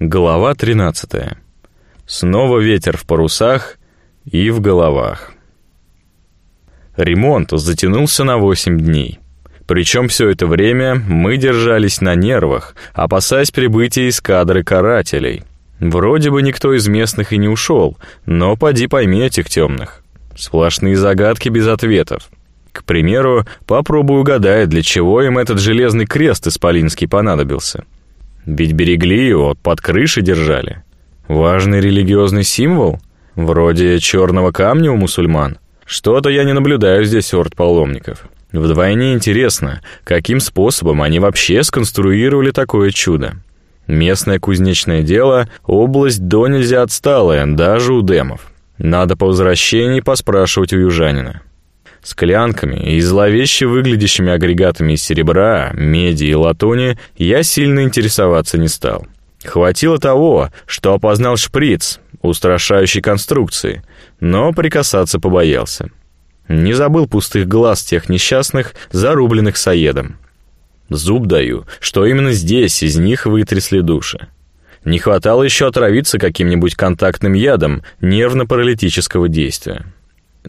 Глава 13. Снова ветер в парусах и в головах. Ремонт затянулся на 8 дней. Причем все это время мы держались на нервах, опасаясь прибытия эскадры карателей. Вроде бы никто из местных и не ушел, но поди пойми этих темных. Сплошные загадки без ответов. К примеру, попробуй угадай, для чего им этот железный крест исполинский понадобился. Ведь берегли его, под крышей держали. Важный религиозный символ? Вроде черного камня у мусульман. Что-то я не наблюдаю здесь орд паломников. Вдвойне интересно, каким способом они вообще сконструировали такое чудо. Местное кузнечное дело — область до нельзя отсталая, даже у демов. Надо по возвращении поспрашивать у южанина. Склянками и зловеще выглядящими агрегатами из серебра, меди и латуни я сильно интересоваться не стал. Хватило того, что опознал шприц, устрашающей конструкции, но прикасаться побоялся. Не забыл пустых глаз тех несчастных, зарубленных саедом. Зуб даю, что именно здесь из них вытрясли души. Не хватало еще отравиться каким-нибудь контактным ядом нервно-паралитического действия.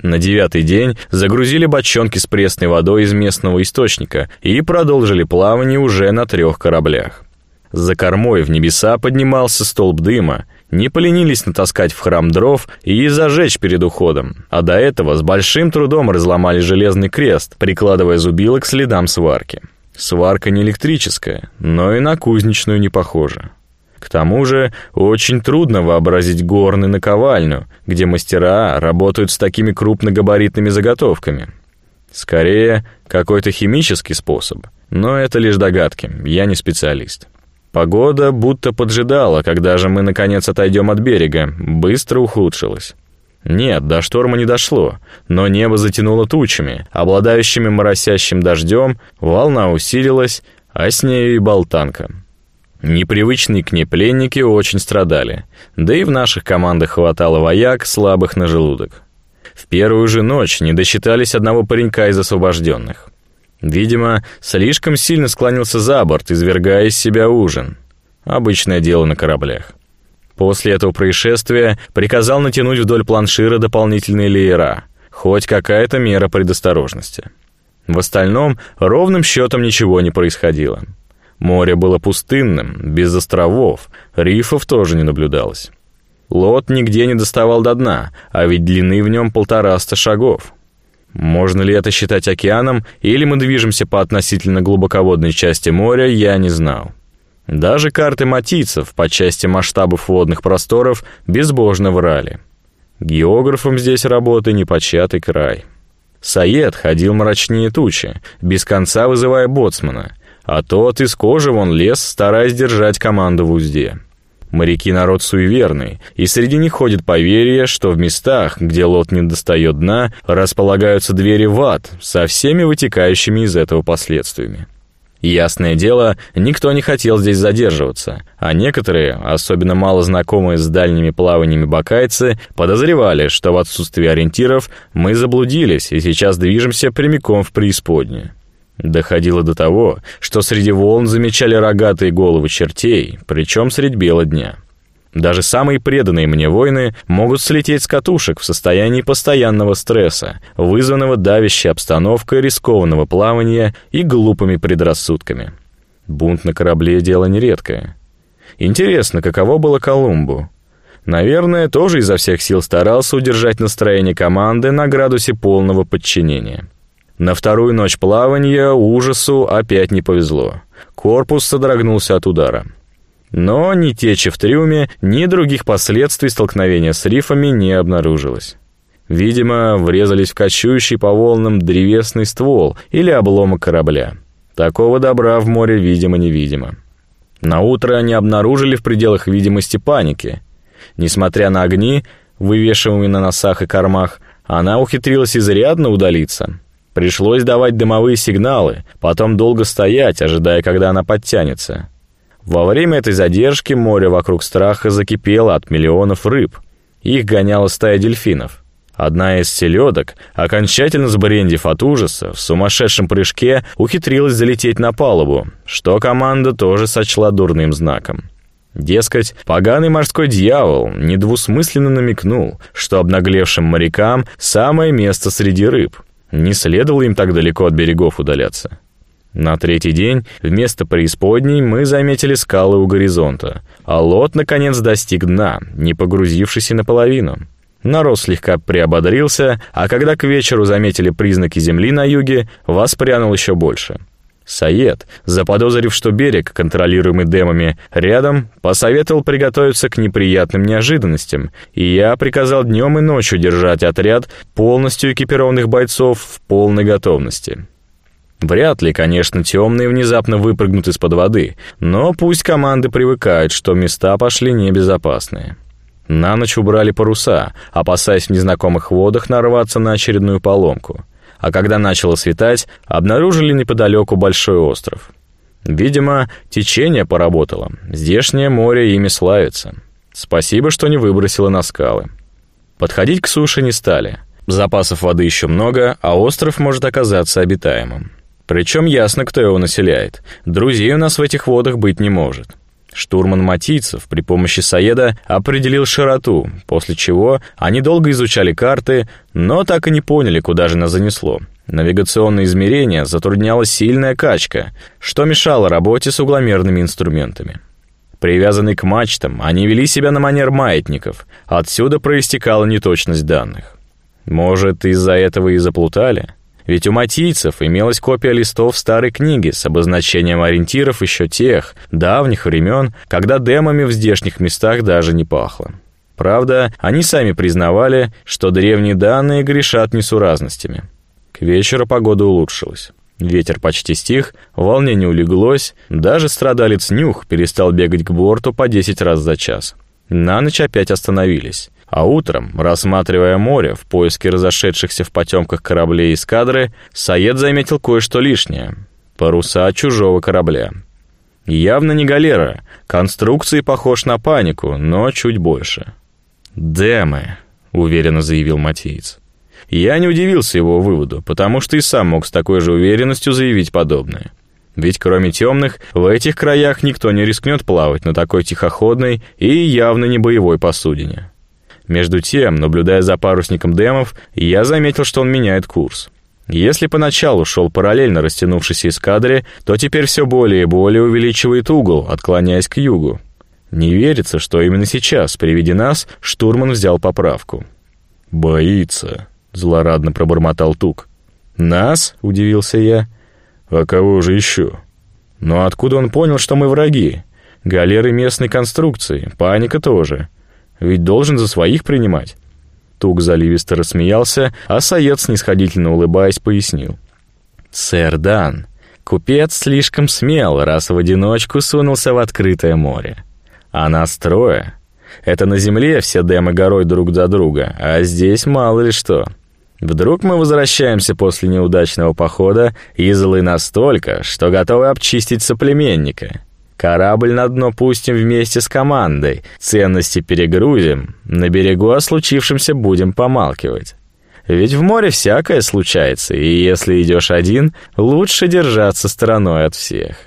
На девятый день загрузили бочонки с пресной водой из местного источника и продолжили плавание уже на трех кораблях. За кормой в небеса поднимался столб дыма, не поленились натаскать в храм дров и зажечь перед уходом, а до этого с большим трудом разломали железный крест, прикладывая зубило к следам сварки. Сварка не электрическая, но и на кузнечную не похожа. К тому же очень трудно вообразить горны наковальню, где мастера работают с такими крупногабаритными заготовками. Скорее, какой-то химический способ, но это лишь догадки, я не специалист. Погода будто поджидала, когда же мы наконец отойдем от берега, быстро ухудшилась. Нет, до шторма не дошло, но небо затянуло тучами, обладающими моросящим дождем, волна усилилась, а с нею и болтанка. Непривычные к ней пленники очень страдали, да и в наших командах хватало вояк, слабых на желудок. В первую же ночь не досчитались одного паренька из освобожденных. Видимо, слишком сильно склонился за борт, извергая из себя ужин. Обычное дело на кораблях. После этого происшествия приказал натянуть вдоль планшира дополнительные леера, хоть какая-то мера предосторожности. В остальном ровным счетом ничего не происходило. Море было пустынным, без островов, рифов тоже не наблюдалось. Лот нигде не доставал до дна, а ведь длины в нем полтораста шагов. Можно ли это считать океаном, или мы движемся по относительно глубоководной части моря, я не знал. Даже карты матийцев по части масштабов водных просторов безбожно врали. Географом здесь работы непочатый край. Саед ходил мрачнее тучи, без конца вызывая боцмана — а тот из кожи вон лез, стараясь держать команду в узде. Моряки народ суеверный, и среди них ходит поверье, что в местах, где лот не достает дна, располагаются двери в ад со всеми вытекающими из этого последствиями. Ясное дело, никто не хотел здесь задерживаться, а некоторые, особенно мало знакомые с дальними плаваниями бакайцы, подозревали, что в отсутствии ориентиров мы заблудились и сейчас движемся прямиком в преисподнюю. Доходило до того, что среди волн замечали рогатые головы чертей, причем средь бела дня. Даже самые преданные мне воины могут слететь с катушек в состоянии постоянного стресса, вызванного давящей обстановкой рискованного плавания и глупыми предрассудками. Бунт на корабле — дело нередкое. Интересно, каково было Колумбу? Наверное, тоже изо всех сил старался удержать настроение команды на градусе полного подчинения. На вторую ночь плавания ужасу опять не повезло. Корпус содрогнулся от удара. Но ни течи в трюме, ни других последствий столкновения с рифами не обнаружилось. Видимо, врезались в кочующий по волнам древесный ствол или обломок корабля. Такого добра в море видимо-невидимо. На утро они обнаружили в пределах видимости паники. Несмотря на огни, вывешиваемые на носах и кормах, она ухитрилась изрядно удалиться. Пришлось давать дымовые сигналы, потом долго стоять, ожидая, когда она подтянется. Во время этой задержки море вокруг страха закипело от миллионов рыб. Их гоняла стая дельфинов. Одна из селедок, окончательно сбрендив от ужаса, в сумасшедшем прыжке ухитрилась залететь на палубу, что команда тоже сочла дурным знаком. Дескать, поганый морской дьявол недвусмысленно намекнул, что обнаглевшим морякам самое место среди рыб. Не следовало им так далеко от берегов удаляться. На третий день вместо преисподней мы заметили скалы у горизонта, а лот, наконец, достиг дна, не погрузившись и наполовину. Народ слегка приободрился, а когда к вечеру заметили признаки земли на юге, воспрянул еще больше — Саед, заподозрив, что берег, контролируемый демами, рядом, посоветовал приготовиться к неприятным неожиданностям, и я приказал днем и ночью держать отряд полностью экипированных бойцов в полной готовности. Вряд ли, конечно, темные внезапно выпрыгнут из-под воды, но пусть команды привыкают, что места пошли небезопасные. На ночь убрали паруса, опасаясь в незнакомых водах нарваться на очередную поломку — а когда начало светать, обнаружили неподалеку большой остров. Видимо, течение поработало. Здешнее море ими славится. Спасибо, что не выбросило на скалы. Подходить к суше не стали. Запасов воды еще много, а остров может оказаться обитаемым. Причем ясно, кто его населяет. Друзей у нас в этих водах быть не может. Штурман Матийцев при помощи Саеда определил широту, после чего они долго изучали карты, но так и не поняли, куда же нас занесло. Навигационное измерение затрудняла сильная качка, что мешало работе с угломерными инструментами. Привязанные к мачтам, они вели себя на манер маятников, отсюда проистекала неточность данных. Может, из-за этого и заплутали? Ведь у матийцев имелась копия листов старой книги с обозначением ориентиров еще тех, давних времен, когда демами в здешних местах даже не пахло. Правда, они сами признавали, что древние данные грешат несуразностями. К вечеру погода улучшилась. Ветер почти стих, волнение улеглось, даже страдалец Нюх перестал бегать к борту по 10 раз за час. На ночь опять остановились. А утром, рассматривая море в поиске разошедшихся в потемках кораблей эскадры, Саед заметил кое-что лишнее — паруса чужого корабля. Явно не галера, конструкции похож на панику, но чуть больше. «Демы», — уверенно заявил Матиец. Я не удивился его выводу, потому что и сам мог с такой же уверенностью заявить подобное. Ведь кроме темных, в этих краях никто не рискнет плавать на такой тихоходной и явно не боевой посудине. Между тем, наблюдая за парусником демов, я заметил, что он меняет курс. Если поначалу шел параллельно растянувшейся эскадре, то теперь все более и более увеличивает угол, отклоняясь к югу. Не верится, что именно сейчас, при виде нас, штурман взял поправку. «Боится», — злорадно пробормотал Тук. «Нас?» — удивился я. «А кого же еще?» «Но откуда он понял, что мы враги? Галеры местной конструкции, паника тоже. Ведь должен за своих принимать». Тук заливисто рассмеялся, а Саед, снисходительно улыбаясь, пояснил. «Сэр Дан, купец слишком смел, раз в одиночку сунулся в открытое море. А нас трое. Это на земле все демы горой друг за друга, а здесь мало ли что. Вдруг мы возвращаемся после неудачного похода и злы настолько, что готовы обчистить соплеменника. Корабль на дно пустим вместе с командой, ценности перегрузим, на берегу о случившемся будем помалкивать. Ведь в море всякое случается, и если идешь один, лучше держаться стороной от всех.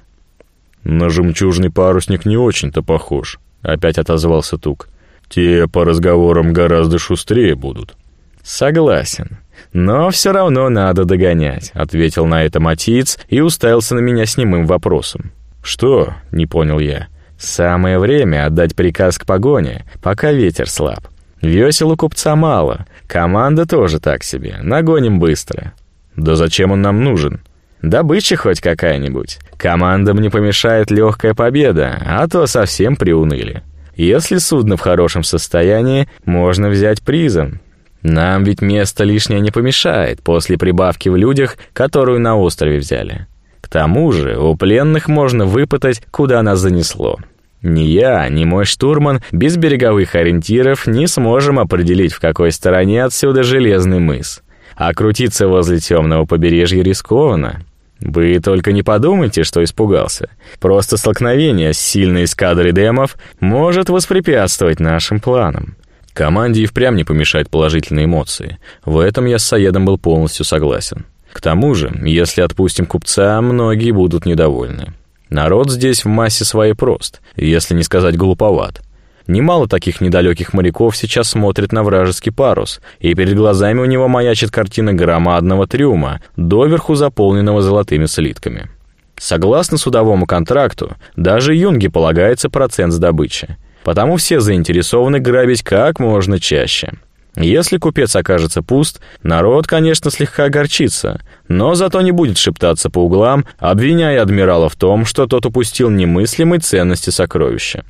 На жемчужный парусник не очень-то похож, опять отозвался Тук. Те по разговорам гораздо шустрее будут. Согласен. Но все равно надо догонять, ответил на это Матиц и уставился на меня с немым вопросом. «Что?» — не понял я. «Самое время отдать приказ к погоне, пока ветер слаб. Весел у купца мало, команда тоже так себе, нагоним быстро». «Да зачем он нам нужен?» «Добыча хоть какая-нибудь. Командам не помешает легкая победа, а то совсем приуныли. Если судно в хорошем состоянии, можно взять призом. Нам ведь место лишнее не помешает после прибавки в людях, которую на острове взяли». К тому же у пленных можно выпытать, куда нас занесло. Ни я, ни мой штурман без береговых ориентиров не сможем определить, в какой стороне отсюда железный мыс. А крутиться возле темного побережья рискованно. Вы только не подумайте, что испугался. Просто столкновение с сильной эскадрой демов может воспрепятствовать нашим планам. Команде и впрямь не помешает положительные эмоции. В этом я с Саедом был полностью согласен. К тому же, если отпустим купца, многие будут недовольны. Народ здесь в массе своей прост, если не сказать глуповат. Немало таких недалеких моряков сейчас смотрит на вражеский парус, и перед глазами у него маячит картина громадного трюма, доверху заполненного золотыми слитками. Согласно судовому контракту, даже юнге полагается процент с добычи. Потому все заинтересованы грабить как можно чаще. Если купец окажется пуст, народ, конечно, слегка огорчится, но зато не будет шептаться по углам, обвиняя адмирала в том, что тот упустил немыслимой ценности сокровища.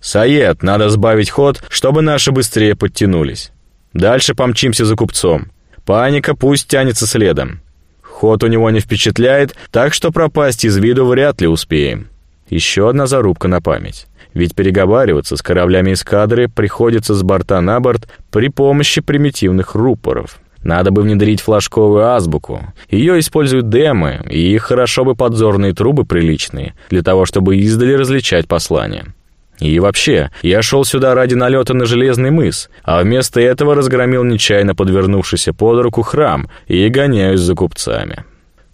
«Саед, надо сбавить ход, чтобы наши быстрее подтянулись. Дальше помчимся за купцом. Паника пусть тянется следом. Ход у него не впечатляет, так что пропасть из виду вряд ли успеем». Еще одна зарубка на память. Ведь переговариваться с кораблями эскадры приходится с борта на борт при помощи примитивных рупоров. Надо бы внедрить флажковую азбуку. Ее используют демы, и хорошо бы подзорные трубы приличные, для того, чтобы издали различать послания. И вообще, я шел сюда ради налета на Железный мыс, а вместо этого разгромил нечаянно подвернувшийся под руку храм и гоняюсь за купцами.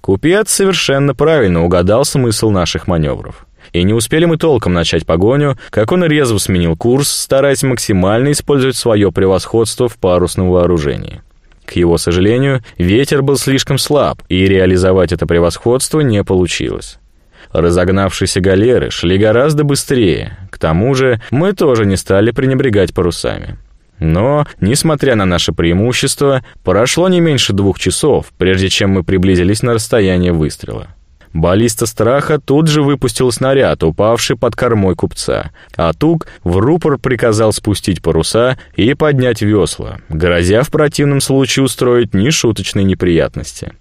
Купец совершенно правильно угадал смысл наших маневров. И не успели мы толком начать погоню, как он резво сменил курс, стараясь максимально использовать свое превосходство в парусном вооружении. К его сожалению, ветер был слишком слаб, и реализовать это превосходство не получилось. Разогнавшиеся галеры шли гораздо быстрее. К тому же мы тоже не стали пренебрегать парусами. Но, несмотря на наше преимущество, прошло не меньше двух часов, прежде чем мы приблизились на расстояние выстрела. Баллиста страха тут же выпустил снаряд, упавший под кормой купца, а Тук в рупор приказал спустить паруса и поднять весла, грозя в противном случае устроить нешуточные неприятности.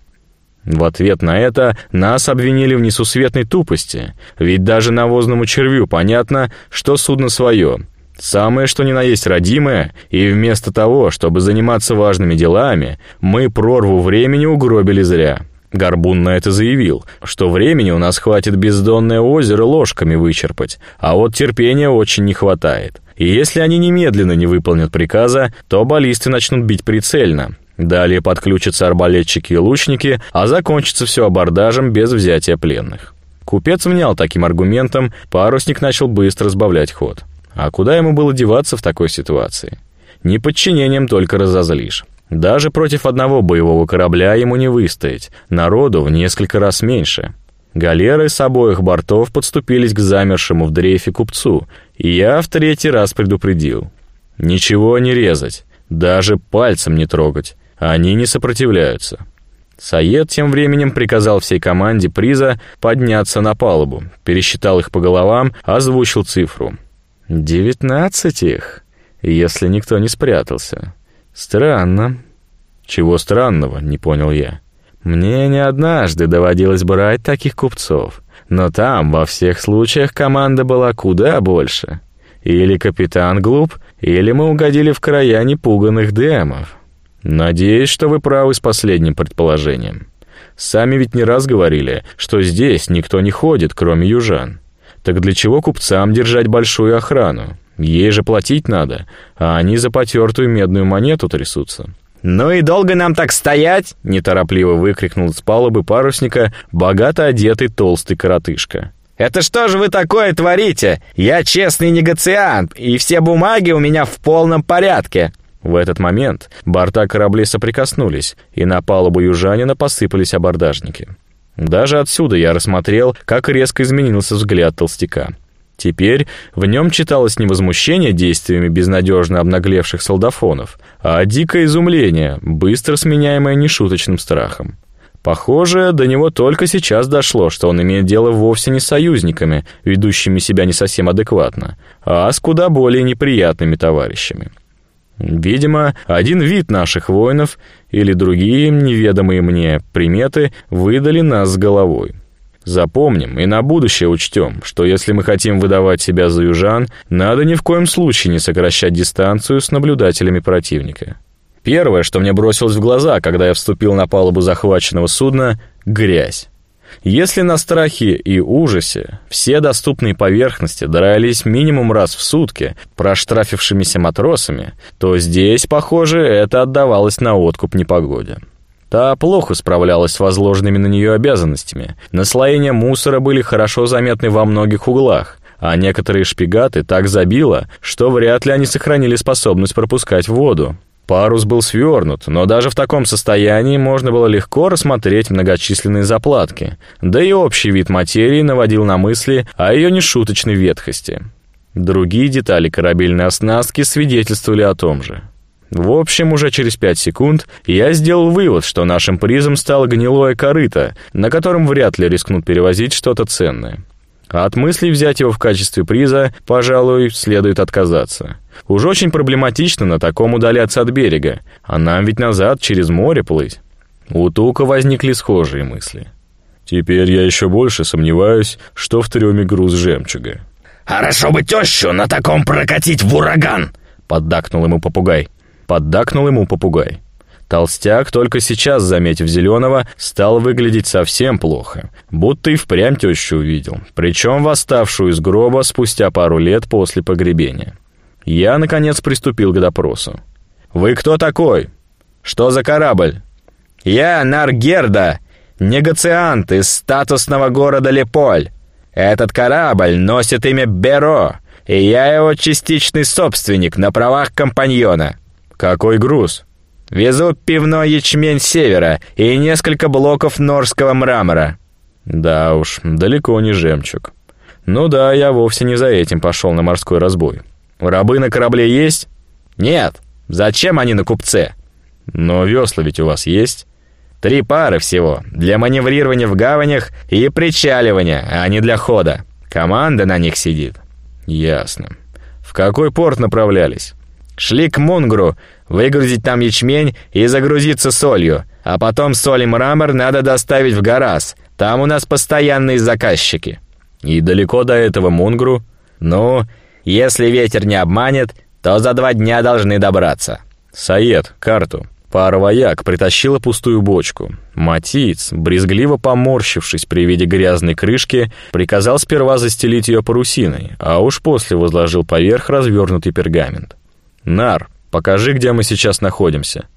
В ответ на это нас обвинили в несусветной тупости, ведь даже навозному червю понятно, что судно свое, самое что ни на есть родимое, и вместо того, чтобы заниматься важными делами, мы прорву времени угробили зря. Горбун на это заявил, что времени у нас хватит бездонное озеро ложками вычерпать, а вот терпения очень не хватает. И если они немедленно не выполнят приказа, то баллисты начнут бить прицельно, Далее подключатся арбалетчики и лучники, а закончится все абордажем без взятия пленных. Купец внял таким аргументом, парусник начал быстро сбавлять ход. А куда ему было деваться в такой ситуации? Неподчинением только разозлишь. Даже против одного боевого корабля ему не выстоять, народу в несколько раз меньше. Галеры с обоих бортов подступились к замершему в дрейфе купцу, и я в третий раз предупредил. Ничего не резать, даже пальцем не трогать. Они не сопротивляются. Саед тем временем приказал всей команде приза подняться на палубу, пересчитал их по головам, озвучил цифру. «Девятнадцать их, если никто не спрятался. Странно». «Чего странного?» — не понял я. «Мне не однажды доводилось брать таких купцов, но там во всех случаях команда была куда больше. Или капитан глуп, или мы угодили в края непуганных демов». Надеюсь, что вы правы с последним предположением. Сами ведь не раз говорили, что здесь никто не ходит, кроме южан. Так для чего купцам держать большую охрану? Ей же платить надо, а они за потертую медную монету трясутся. «Ну и долго нам так стоять?» — неторопливо выкрикнул с палубы парусника богато одетый толстый коротышка. «Это что же вы такое творите? Я честный негациант, и все бумаги у меня в полном порядке. В этот момент борта кораблей соприкоснулись, и на палубу южанина посыпались абордажники. Даже отсюда я рассмотрел, как резко изменился взгляд толстяка. Теперь в нем читалось не возмущение действиями безнадежно обнаглевших солдафонов, а дикое изумление, быстро сменяемое нешуточным страхом. Похоже, до него только сейчас дошло, что он имеет дело вовсе не с союзниками, ведущими себя не совсем адекватно, а с куда более неприятными товарищами. Видимо, один вид наших воинов или другие неведомые мне приметы выдали нас с головой. Запомним и на будущее учтем, что если мы хотим выдавать себя за южан, надо ни в коем случае не сокращать дистанцию с наблюдателями противника. Первое, что мне бросилось в глаза, когда я вступил на палубу захваченного судна — грязь. Если на страхе и ужасе все доступные поверхности дрались минимум раз в сутки проштрафившимися матросами, то здесь, похоже, это отдавалось на откуп непогоде. Та плохо справлялась с возложенными на нее обязанностями. Наслоения мусора были хорошо заметны во многих углах, а некоторые шпигаты так забило, что вряд ли они сохранили способность пропускать воду. Парус был свернут, но даже в таком состоянии можно было легко рассмотреть многочисленные заплатки, да и общий вид материи наводил на мысли о ее нешуточной ветхости. Другие детали корабельной оснастки свидетельствовали о том же. В общем, уже через пять секунд я сделал вывод, что нашим призом стало гнилое корыто, на котором вряд ли рискнут перевозить что-то ценное. А от мысли взять его в качестве приза, пожалуй, следует отказаться. Уж очень проблематично на таком удаляться от берега, а нам ведь назад через море плыть. У Тука возникли схожие мысли. Теперь я еще больше сомневаюсь, что в трюме груз жемчуга. «Хорошо бы тещу на таком прокатить в ураган!» Поддакнул ему попугай. Поддакнул ему попугай. Толстяк, только сейчас, заметив Зеленого, стал выглядеть совсем плохо, будто и впрямь тещу увидел, причем восставшую из гроба спустя пару лет после погребения. Я, наконец, приступил к допросу. «Вы кто такой? Что за корабль?» «Я Наргерда, негациант из статусного города Леполь. Этот корабль носит имя Беро, и я его частичный собственник на правах компаньона». «Какой груз?» «Везу пивной ячмень севера и несколько блоков норского мрамора». «Да уж, далеко не жемчуг». «Ну да, я вовсе не за этим пошел на морской разбой. Рабы на корабле есть?» «Нет. Зачем они на купце?» «Но весла ведь у вас есть?» «Три пары всего. Для маневрирования в гаванях и причаливания, а не для хода. Команда на них сидит». «Ясно. В какой порт направлялись?» Шли к Мунгру, выгрузить там ячмень и загрузиться солью, а потом соль и мрамор надо доставить в Гарас. Там у нас постоянные заказчики». «И далеко до этого Мунгру?» «Ну, если ветер не обманет, то за два дня должны добраться». «Саед, карту». Пара вояк притащила пустую бочку. Матиц, брезгливо поморщившись при виде грязной крышки, приказал сперва застелить ее парусиной, а уж после возложил поверх развернутый пергамент. «Нар, покажи, где мы сейчас находимся».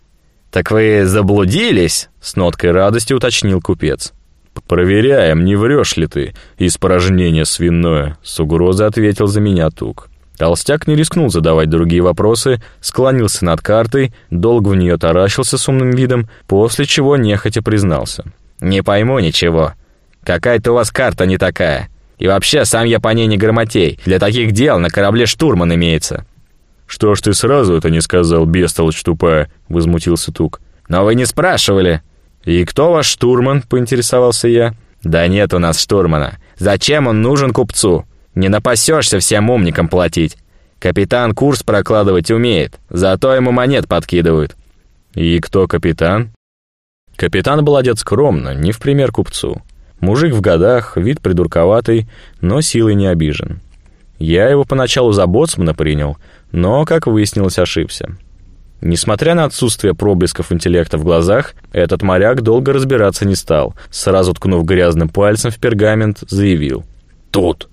«Так вы заблудились?» — с ноткой радости уточнил купец. «Проверяем, не врешь ли ты, испражнение свиное», — с угрозой ответил за меня Тук. Толстяк не рискнул задавать другие вопросы, склонился над картой, долго в нее таращился с умным видом, после чего нехотя признался. «Не пойму ничего. Какая-то у вас карта не такая. И вообще, сам я по ней не грамотей. Для таких дел на корабле штурман имеется». «Что ж ты сразу это не сказал, бестолочь тупая?» — возмутился Тук. «Но вы не спрашивали». «И кто ваш штурман?» — поинтересовался я. «Да нет у нас штурмана. Зачем он нужен купцу? Не напасешься всем умникам платить. Капитан курс прокладывать умеет, зато ему монет подкидывают». «И кто капитан?» Капитан был одет скромно, не в пример купцу. Мужик в годах, вид придурковатый, но силой не обижен. Я его поначалу за боцмана принял, но, как выяснилось, ошибся. Несмотря на отсутствие проблесков интеллекта в глазах, этот моряк долго разбираться не стал, сразу ткнув грязным пальцем в пергамент, заявил. «Тут».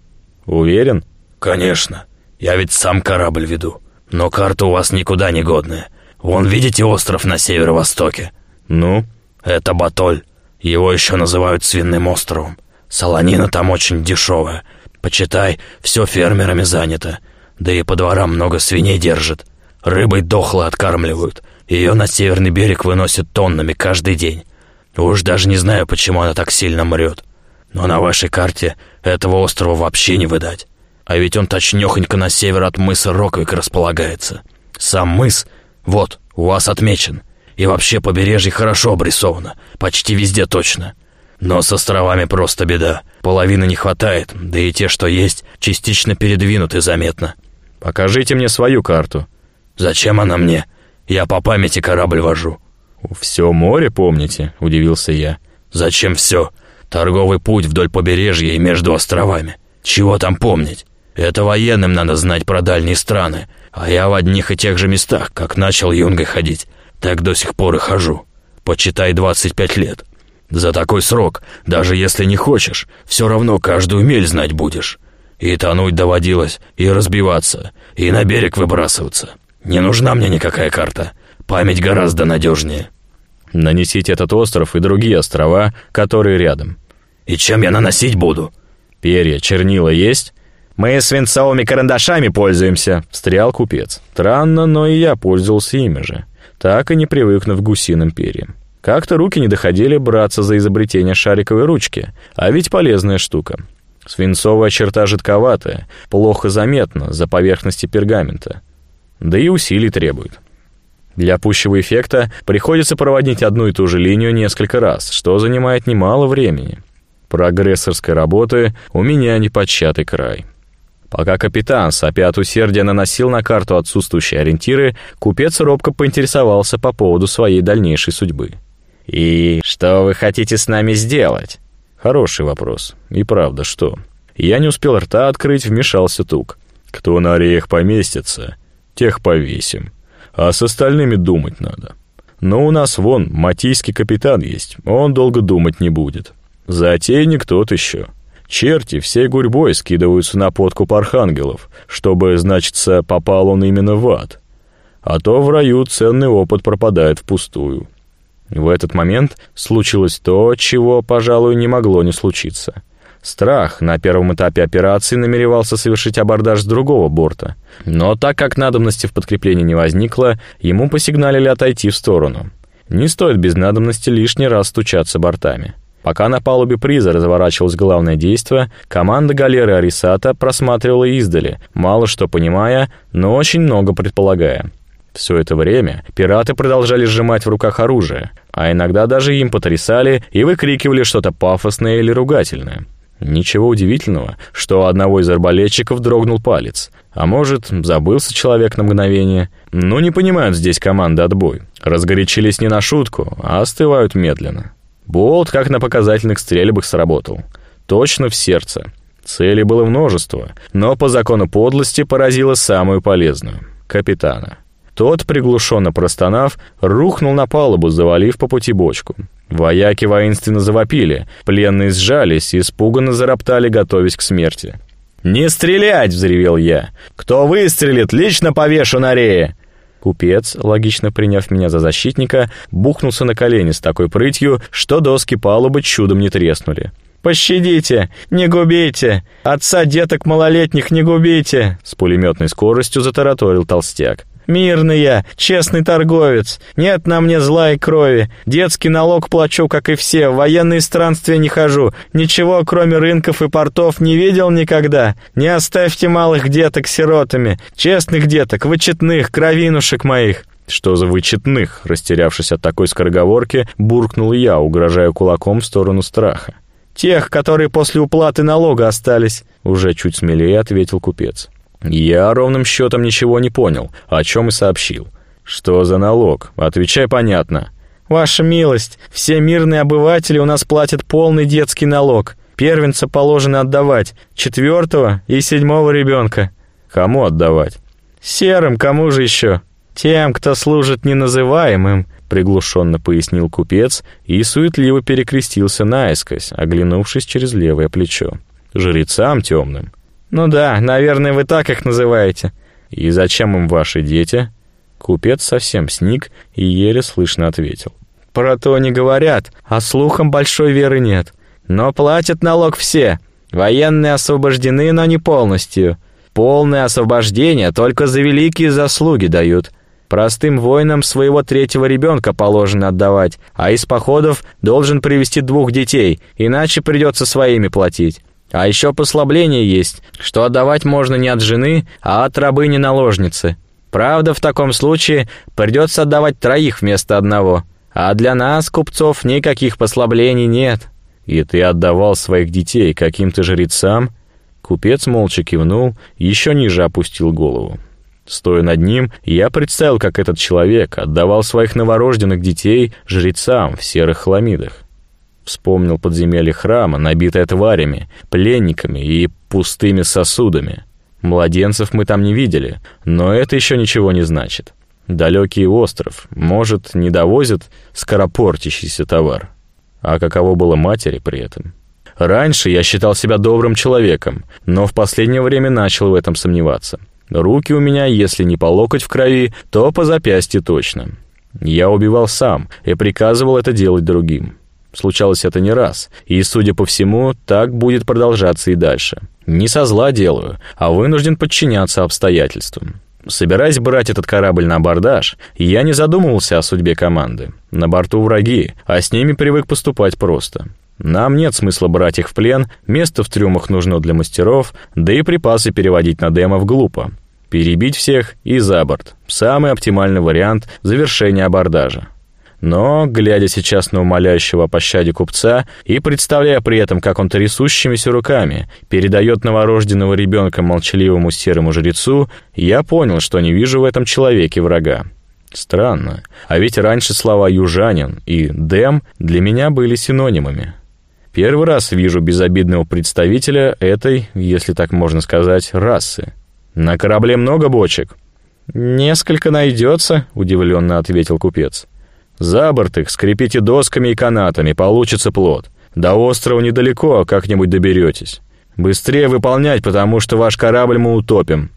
«Уверен?» «Конечно. Я ведь сам корабль веду. Но карта у вас никуда не годная. Вон, видите остров на северо-востоке?» «Ну?» «Это Батоль. Его еще называют Свиным островом. Солонина там очень дешевая. Почитай, все фермерами занято. Да и по дворам много свиней держат. Рыбой дохло откармливают. Ее на северный берег выносят тоннами каждый день. Уж даже не знаю, почему она так сильно мрет. Но на вашей карте этого острова вообще не выдать. А ведь он точнёхонько на север от мыса Роквик располагается. Сам мыс, вот, у вас отмечен. И вообще побережье хорошо обрисовано, почти везде точно. Но с островами просто беда. Половины не хватает, да и те, что есть, частично передвинуты заметно. Покажите мне свою карту. Зачем она мне? Я по памяти корабль вожу. Все море помните? Удивился я. Зачем все? Торговый путь вдоль побережья и между островами. Чего там помнить? Это военным надо знать про дальние страны, а я в одних и тех же местах, как начал юнгой ходить, так до сих пор и хожу. Почитай 25 лет. За такой срок, даже если не хочешь, все равно каждую мель знать будешь. И тонуть доводилось, и разбиваться, и на берег выбрасываться. Не нужна мне никакая карта. Память гораздо надежнее. Нанесите этот остров и другие острова, которые рядом. И чем я наносить буду? Перья, чернила есть? Мы свинцовыми карандашами пользуемся, встрял купец. Странно, но и я пользовался ими же, так и не привыкнув к гусиным перьям. Как-то руки не доходили браться за изобретение шариковой ручки, а ведь полезная штука. Свинцовая черта жидковатая, плохо заметна за поверхности пергамента. Да и усилий требует. Для пущего эффекта приходится проводить одну и ту же линию несколько раз, что занимает немало времени. Прогрессорской работы у меня неподчатый край. Пока капитан, сопя от усердия, наносил на карту отсутствующие ориентиры, купец робко поинтересовался по поводу своей дальнейшей судьбы. «И что вы хотите с нами сделать?» Хороший вопрос. И правда, что? Я не успел рта открыть, вмешался Тук. Кто на ореях поместится, тех повесим. А с остальными думать надо. Но у нас вон матийский капитан есть, он долго думать не будет. Затейник тот еще. Черти всей гурьбой скидываются на подкуп архангелов, чтобы, значится, попал он именно в ад. А то в раю ценный опыт пропадает впустую. В этот момент случилось то, чего, пожалуй, не могло не случиться. Страх на первом этапе операции намеревался совершить абордаж с другого борта, но так как надобности в подкреплении не возникло, ему посигналили отойти в сторону. Не стоит без надобности лишний раз стучаться бортами. Пока на палубе приза разворачивалось главное действие, команда галеры Арисата просматривала издали, мало что понимая, но очень много предполагая. Все это время пираты продолжали сжимать в руках оружие, а иногда даже им потрясали и выкрикивали что-то пафосное или ругательное. Ничего удивительного, что у одного из арбалетчиков дрогнул палец. А может, забылся человек на мгновение. Ну, не понимают здесь команды отбой. Разгорячились не на шутку, а остывают медленно. Болт, как на показательных стрельбах, сработал. Точно в сердце. Целей было множество, но по закону подлости поразило самую полезную — капитана. Тот, приглушенно простонав, рухнул на палубу, завалив по пути бочку. Вояки воинственно завопили, пленные сжались и испуганно зароптали, готовясь к смерти. «Не стрелять!» — взревел я. «Кто выстрелит, лично повешу на рее!» Купец, логично приняв меня за защитника, бухнулся на колени с такой прытью, что доски палубы чудом не треснули. «Пощадите! Не губите! Отца деток малолетних не губите!» С пулеметной скоростью затараторил толстяк. Мирный я, честный торговец. Нет на мне зла и крови. Детский налог плачу, как и все. В военные странствия не хожу. Ничего, кроме рынков и портов, не видел никогда. Не оставьте малых деток сиротами. Честных деток, вычетных, кровинушек моих». «Что за вычетных?» Растерявшись от такой скороговорки, буркнул я, угрожая кулаком в сторону страха. «Тех, которые после уплаты налога остались», — уже чуть смелее ответил купец. Я ровным счетом ничего не понял, о чем и сообщил. Что за налог? Отвечай понятно. Ваша милость, все мирные обыватели у нас платят полный детский налог. Первенца положено отдавать, четвертого и седьмого ребенка. Кому отдавать? Серым, кому же еще? Тем, кто служит неназываемым, приглушенно пояснил купец и суетливо перекрестился наискось, оглянувшись через левое плечо. Жрецам темным. «Ну да, наверное, вы так их называете». «И зачем им ваши дети?» Купец совсем сник и еле слышно ответил. «Про то не говорят, а слухам большой веры нет. Но платят налог все. Военные освобождены, но не полностью. Полное освобождение только за великие заслуги дают. Простым воинам своего третьего ребенка положено отдавать, а из походов должен привести двух детей, иначе придется своими платить. А еще послабление есть, что отдавать можно не от жены, а от рабыни-наложницы. Правда, в таком случае придется отдавать троих вместо одного. А для нас, купцов, никаких послаблений нет. И ты отдавал своих детей каким-то жрецам? Купец молча кивнул, еще ниже опустил голову. Стоя над ним, я представил, как этот человек отдавал своих новорожденных детей жрецам в серых хламидах. Вспомнил подземелье храма, набитое тварями, пленниками и пустыми сосудами. Младенцев мы там не видели, но это еще ничего не значит. Далекий остров, может, не довозят скоропортящийся товар. А каково было матери при этом? Раньше я считал себя добрым человеком, но в последнее время начал в этом сомневаться. Руки у меня, если не по локоть в крови, то по запястью точно. Я убивал сам и приказывал это делать другим. Случалось это не раз, и, судя по всему, так будет продолжаться и дальше. Не со зла делаю, а вынужден подчиняться обстоятельствам. Собираясь брать этот корабль на абордаж, я не задумывался о судьбе команды. На борту враги, а с ними привык поступать просто. Нам нет смысла брать их в плен, место в трюмах нужно для мастеров, да и припасы переводить на демов глупо. Перебить всех и за борт. Самый оптимальный вариант завершения абордажа. Но, глядя сейчас на умоляющего о пощаде купца и представляя при этом, как он трясущимися руками передает новорожденного ребенка молчаливому серому жрецу, я понял, что не вижу в этом человеке врага. Странно, а ведь раньше слова «южанин» и «дем» для меня были синонимами. Первый раз вижу безобидного представителя этой, если так можно сказать, расы. На корабле много бочек. «Несколько найдется», — удивленно ответил купец. За борт их скрепите досками и канатами, получится плод. До острова недалеко, как-нибудь доберетесь. Быстрее выполнять, потому что ваш корабль мы утопим».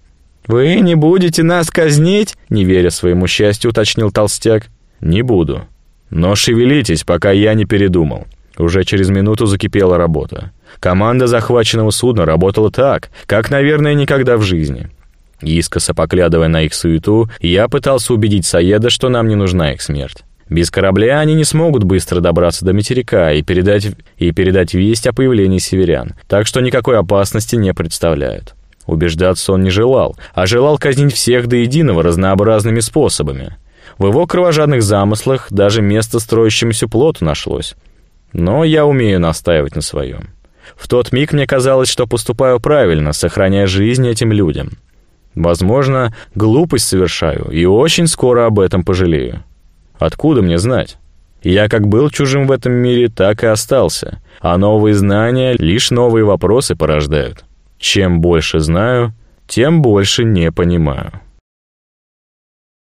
«Вы не будете нас казнить?» — не веря своему счастью, уточнил толстяк. «Не буду. Но шевелитесь, пока я не передумал». Уже через минуту закипела работа. Команда захваченного судна работала так, как, наверное, никогда в жизни. Искоса поглядывая на их суету, я пытался убедить Саеда, что нам не нужна их смерть. Без корабля они не смогут быстро добраться до материка и передать, и передать весть о появлении северян, так что никакой опасности не представляют. Убеждаться он не желал, а желал казнить всех до единого разнообразными способами. В его кровожадных замыслах даже место строящемуся плоту нашлось. Но я умею настаивать на своем. В тот миг мне казалось, что поступаю правильно, сохраняя жизнь этим людям. Возможно, глупость совершаю, и очень скоро об этом пожалею. Откуда мне знать? Я как был чужим в этом мире, так и остался, а новые знания лишь новые вопросы порождают. Чем больше знаю, тем больше не понимаю.